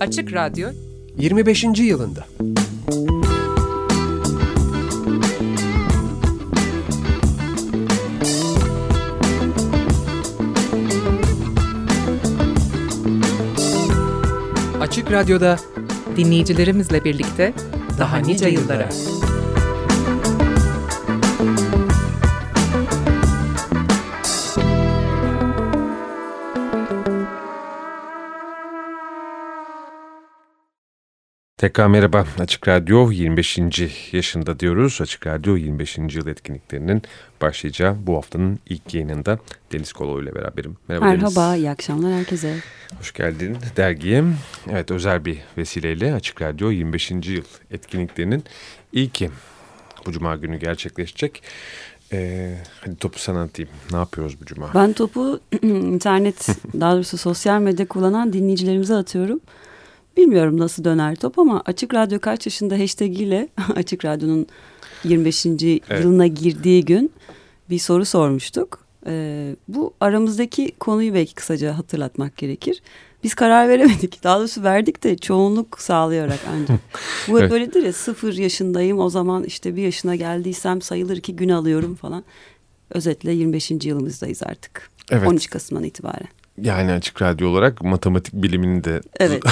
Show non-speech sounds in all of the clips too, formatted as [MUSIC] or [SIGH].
Açık Radyo 25. yılında. Açık Radyo'da dinleyicilerimizle birlikte daha nice yıllara. Tekrar merhaba Açık Radyo 25. yaşında diyoruz. Açık Radyo 25. yıl etkinliklerinin başlayacağı bu haftanın ilk yayınında Deniz Kolo ile beraberim. Merhaba, Merhaba Deniz. iyi akşamlar herkese. Hoş geldin dergiye. Evet özel bir vesileyle Açık Radyo 25. yıl etkinliklerinin ilki bu cuma günü gerçekleşecek. Ee, hadi topu sana atayım. Ne yapıyoruz bu cuma? Ben topu [CLEARS THROAT] internet daha doğrusu sosyal medya kullanan dinleyicilerimize atıyorum. Bilmiyorum nasıl döner top ama Açık Radyo kaç yaşında hashtag ile [LAUGHS] Açık Radyo'nun 25. Evet. yılına girdiği gün bir soru sormuştuk. Ee, bu aramızdaki konuyu belki kısaca hatırlatmak gerekir. Biz karar veremedik. [LAUGHS] Daha doğrusu verdik de çoğunluk sağlayarak ancak. [LAUGHS] Bu evet. böyledir ya sıfır yaşındayım o zaman işte bir yaşına geldiysem sayılır ki gün alıyorum falan. Özetle 25. yılımızdayız artık. Evet. 13 Kasım'dan itibaren. Yani açık radyo olarak matematik bilimini de evet.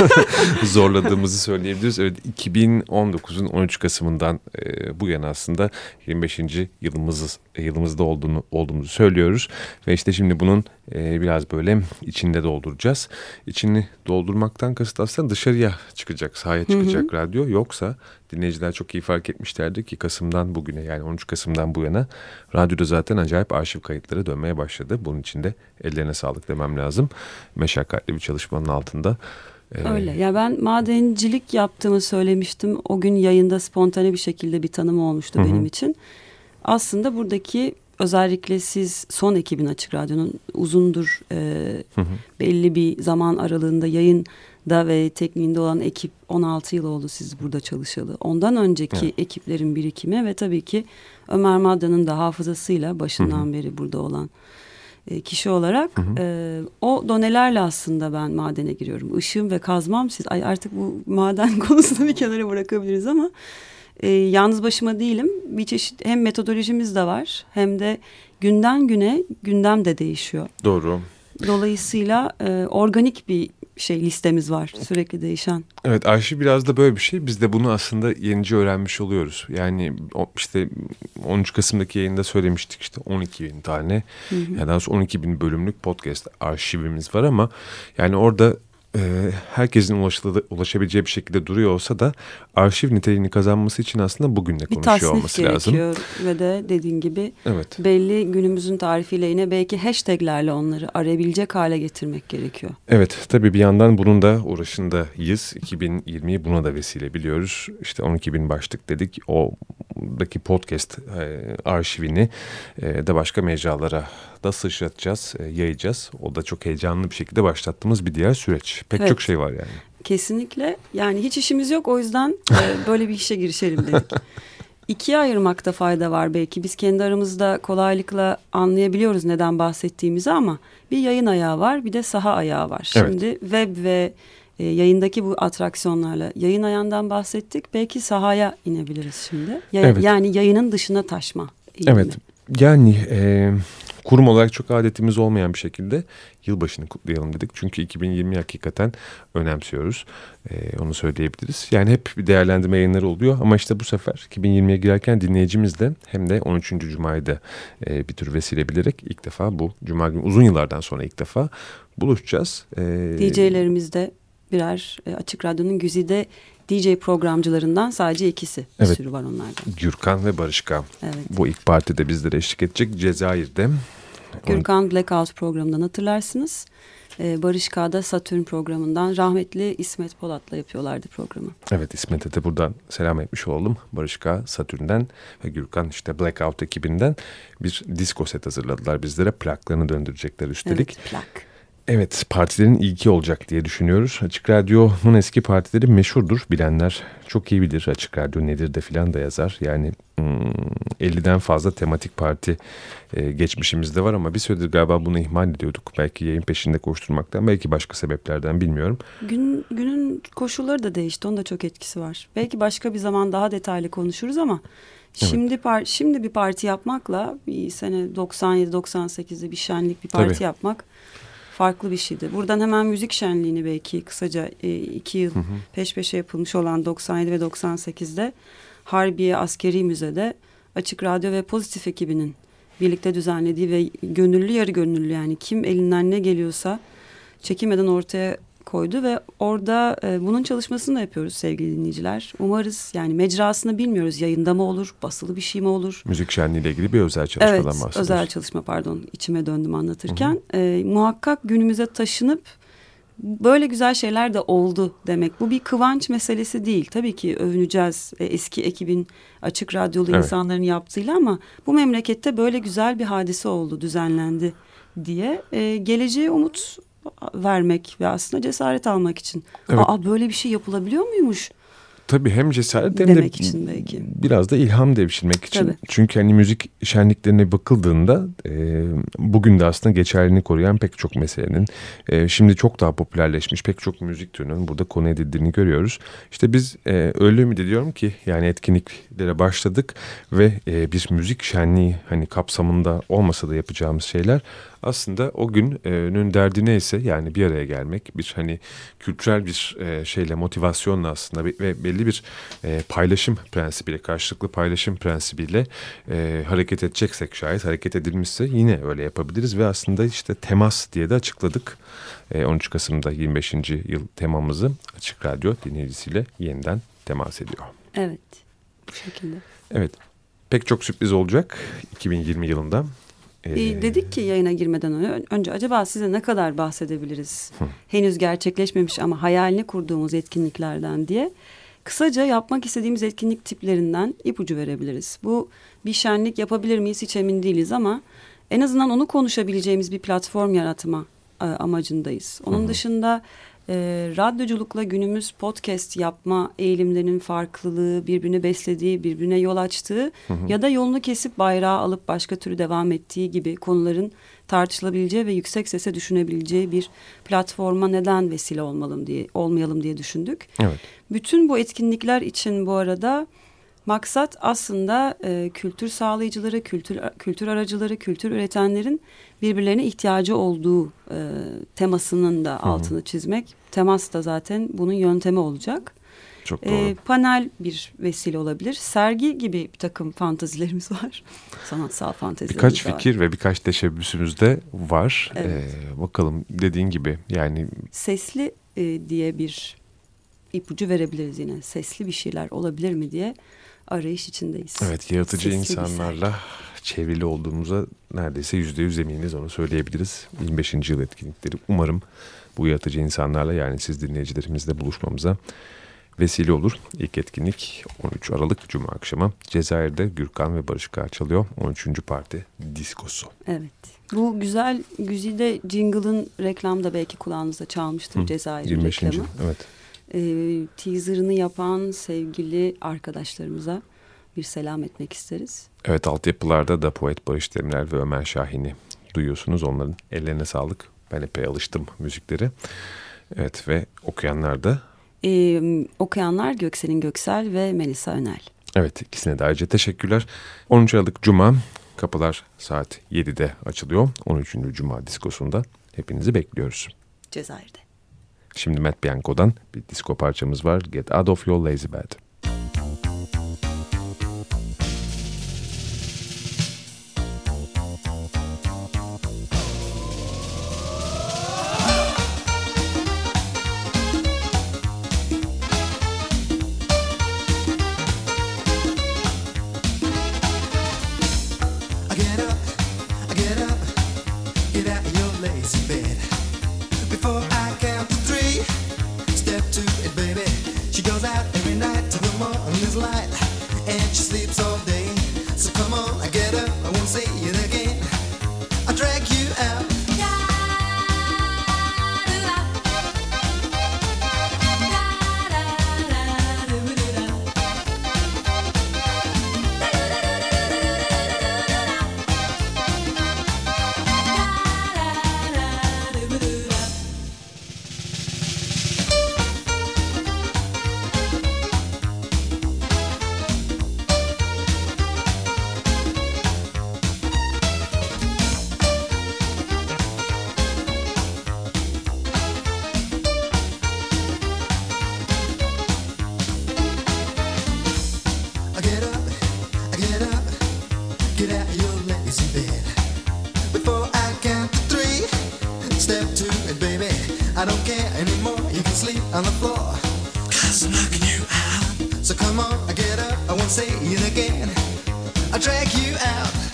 [LAUGHS] zorladığımızı söyleyebiliriz. Evet 2019'un 13 Kasım'ından e, bu yana aslında 25. yılımız yılımızda olduğunu olduğumuzu söylüyoruz ve işte şimdi bunun e, biraz böyle içinde dolduracağız. İçini doldurmaktan kasıt aslında dışarıya çıkacak, sahaya çıkacak hı hı. radyo. Yoksa dinleyiciler çok iyi fark etmişlerdi ki Kasım'dan bugüne yani 13 Kasım'dan bu yana radyoda zaten acayip arşiv kayıtları dönmeye başladı. Bunun için de ellerine sağlık demem lazım. Meşakkatli bir çalışmanın altında. Ee, Öyle. Ya ben madencilik yaptığımı söylemiştim. O gün yayında spontane bir şekilde bir tanım olmuştu Hı-hı. benim için. Aslında buradaki özellikle siz son ekibin Açık Radyo'nun uzundur e, hı hı. belli bir zaman aralığında yayında ve tekniğinde olan ekip 16 yıl oldu siz burada çalışalı. Ondan önceki evet. ekiplerin birikimi ve tabii ki Ömer Madda'nın da hafızasıyla başından hı hı. beri burada olan e, kişi olarak hı hı. E, o donelerle aslında ben madene giriyorum. Işığım ve kazmam siz ay artık bu maden [LAUGHS] konusunu bir kenara bırakabiliriz ama e, yalnız başıma değilim. Bir çeşit hem metodolojimiz de var hem de günden güne gündem de değişiyor. Doğru. Dolayısıyla e, organik bir şey listemiz var sürekli değişen. Evet arşiv biraz da böyle bir şey. Biz de bunu aslında yenice öğrenmiş oluyoruz. Yani işte 13 Kasım'daki yayında söylemiştik işte 12 bin tane hı hı. ya daha 12 bin bölümlük podcast arşivimiz var ama yani orada e, herkesin ulaşabileceği bir şekilde duruyor olsa da arşiv niteliğini kazanması için aslında bugünle konuşuyor olması lazım. Bir ve de dediğin gibi evet. belli günümüzün tarifiyle yine belki hashtaglerle onları arayabilecek hale getirmek gerekiyor. Evet tabii bir yandan bunun da uğraşındayız. 2020'yi buna da vesile biliyoruz. İşte 12 bin başlık dedik. O'daki podcast e, arşivini e, de başka mecralara da sıçratacağız, yayacağız. O da çok heyecanlı bir şekilde başlattığımız bir diğer süreç. Pek evet. çok şey var yani. Kesinlikle. Yani hiç işimiz yok o yüzden e, [LAUGHS] böyle bir işe girişelim dedik. İkiye ayırmakta fayda var belki. Biz kendi aramızda kolaylıkla anlayabiliyoruz neden bahsettiğimizi ama bir yayın ayağı var bir de saha ayağı var. Şimdi evet. web ve e, yayındaki bu atraksiyonlarla yayın ayağından bahsettik. Belki sahaya inebiliriz şimdi. Ya, evet. Yani yayının dışına taşma. Evet. Yani e, kurum olarak çok adetimiz olmayan bir şekilde yılbaşını kutlayalım dedik. Çünkü 2020 hakikaten önemsiyoruz. Ee, onu söyleyebiliriz. Yani hep bir değerlendirme yayınları oluyor ama işte bu sefer 2020'ye girerken dinleyicimiz de hem de 13. Cuma'yı da e, bir tür vesile bilerek ilk defa bu Cuma günü uzun yıllardan sonra ilk defa buluşacağız. Ee, DJ'lerimiz de birer e, Açık Radyo'nun güzide DJ programcılarından sadece ikisi. Bir evet. sürü var onlardan. Gürkan ve Barışka. Evet. Bu ilk partide bizlere eşlik edecek Cezayir'de. Gürkan Blackout programından hatırlarsınız. Ee, Barış K'da Satürn programından rahmetli İsmet Polat'la yapıyorlardı programı. Evet İsmet'e de buradan selam etmiş oldum. Barış K Satürn'den ve Gürkan işte Blackout ekibinden bir disco set hazırladılar bizlere. Plaklarını döndürecekler üstelik. Evet plak. Evet partilerin ilki olacak diye düşünüyoruz. Açık Radyo'nun eski partileri meşhurdur. Bilenler çok iyi bilir Açık Radyo nedir de filan da yazar. Yani hmm, 50'den fazla tematik parti e, geçmişimizde var ama bir süredir galiba bunu ihmal ediyorduk. Belki yayın peşinde koşturmaktan belki başka sebeplerden bilmiyorum. Gün, günün koşulları da değişti. Onun da çok etkisi var. Belki başka bir zaman daha detaylı konuşuruz ama şimdi evet. par şimdi bir parti yapmakla bir sene 97-98'de bir şenlik bir parti Tabii. yapmak farklı bir şeydi. Buradan hemen müzik şenliğini belki kısaca e, iki yıl hı hı. peş peşe yapılmış olan 97 ve 98'de Harbiye Askeri Müze'de Açık Radyo ve Pozitif ekibinin birlikte düzenlediği ve gönüllü yarı gönüllü yani kim elinden ne geliyorsa çekinmeden ortaya koydu ve orada e, bunun çalışmasını da yapıyoruz sevgili dinleyiciler. Umarız yani mecrasını bilmiyoruz. Yayında mı olur, basılı bir şey mi olur? Müzik şenliği ile ilgili bir özel çalışmadan evet, bahsediyoruz. Evet, özel çalışma pardon. içime döndüm anlatırken. Hı hı. E, muhakkak günümüze taşınıp böyle güzel şeyler de oldu demek. Bu bir kıvanç meselesi değil. Tabii ki övüneceğiz e, eski ekibin açık radyolu evet. insanların yaptığıyla ama bu memlekette böyle güzel bir hadise oldu, düzenlendi diye. E, geleceğe umut vermek ve aslında cesaret almak için. Evet. Aa böyle bir şey yapılabiliyor muymuş? Tabii hem cesaret hem Demek de için belki. biraz da ilham devşirmek için. Tabii. Çünkü hani müzik şenliklerine bakıldığında e, bugün de aslında geçerliliğini koruyan pek çok meselenin e, şimdi çok daha popülerleşmiş pek çok müzik türünün burada konu edildiğini görüyoruz. İşte biz e, öyle ümit ediyorum ki yani etkinliklere başladık ve e, bir müzik şenliği hani kapsamında olmasa da yapacağımız şeyler aslında o günün derdi neyse yani bir araya gelmek bir hani kültürel bir e, şeyle motivasyonla aslında ve belli bir e, paylaşım prensibiyle karşılıklı paylaşım prensibiyle e, hareket edeceksek şayet hareket edilmişse yine öyle yapabiliriz ve aslında işte temas diye de açıkladık. 13 Kasım'da 25. yıl temamızı Açık Radyo dinleyicisiyle yeniden temas ediyor. Evet bu şekilde. Evet pek çok sürpriz olacak 2020 yılında. Ee, dedik ki yayına girmeden önce acaba size ne kadar bahsedebiliriz? Hı. Henüz gerçekleşmemiş ama hayalini kurduğumuz etkinliklerden diye. Kısaca yapmak istediğimiz etkinlik tiplerinden ipucu verebiliriz. Bu bir şenlik yapabilir miyiz hiç emin değiliz ama en azından onu konuşabileceğimiz bir platform yaratma e, amacındayız. Onun hı dışında e, radyoculukla günümüz podcast yapma eğilimlerinin farklılığı, birbirini beslediği, birbirine yol açtığı hı hı. ya da yolunu kesip bayrağı alıp başka türlü devam ettiği gibi konuların tartışılabileceği ve yüksek sese düşünebileceği bir platforma neden vesile olmalım diye olmayalım diye düşündük. Evet. Bütün bu etkinlikler için bu arada maksat aslında e, kültür sağlayıcıları, kültür kültür aracıları, kültür üretenlerin birbirlerine ihtiyacı olduğu e, temasının da altını çizmek. Temas da zaten bunun yöntemi olacak. Çok e, doğru. E, panel bir vesile olabilir. Sergi gibi bir takım fantazilerimiz var. [LAUGHS] Sanatsal fantazilerimiz birkaç var. Birkaç fikir ve birkaç teşebbüsümüz de var. Evet. Ee, bakalım dediğin gibi yani. Sesli e, diye bir ipucu verebiliriz yine. Sesli bir şeyler olabilir mi diye arayış içindeyiz. Evet yaratıcı Sesli insanlarla çevrili olduğumuza neredeyse yüzde yüz eminiz onu söyleyebiliriz. 25. yıl etkinlikleri umarım bu yaratıcı insanlarla yani siz dinleyicilerimizle buluşmamıza vesile olur. İlk etkinlik 13 Aralık Cuma akşamı Cezayir'de Gürkan ve Barış Kağ çalıyor. 13. parti diskosu. Evet. Bu güzel güzide jingle'ın reklamda belki kulağınızda çalmıştır Cezayir 25. reklamı. Evet. Ee, teaser'ını yapan sevgili arkadaşlarımıza bir selam etmek isteriz. Evet altyapılarda da Poet Barış Demler ve Ömer Şahin'i duyuyorsunuz. Onların ellerine sağlık. Ben epey alıştım müzikleri. Evet ve okuyanlar da ee, okuyanlar Göksel'in Göksel ve Melisa Önel. Evet ikisine de ayrıca teşekkürler. 13 Aralık Cuma kapılar saat 7'de açılıyor. 13. Cuma diskosunda hepinizi bekliyoruz. Cezayir'de. Şimdi Matt Bianco'dan bir disko parçamız var. Get Out of Your Lazy Bed. Baby. I don't care anymore. You can sleep on the floor. Cause I'm knocking you out. So come on, I get up. I won't say it again. I'll drag you out.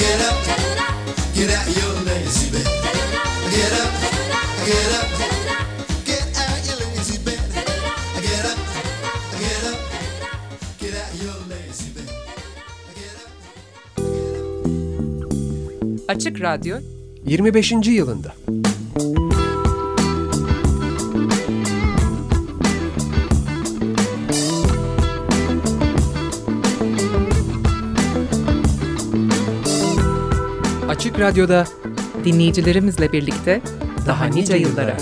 Get up, get out your lazy bed. Get up, get up, get out your lazy bed. Get up, get up, get out your lazy bed. Get up. Açık Radyo 25. yılında. Açık Radyo'da dinleyicilerimizle birlikte daha nice yıllara.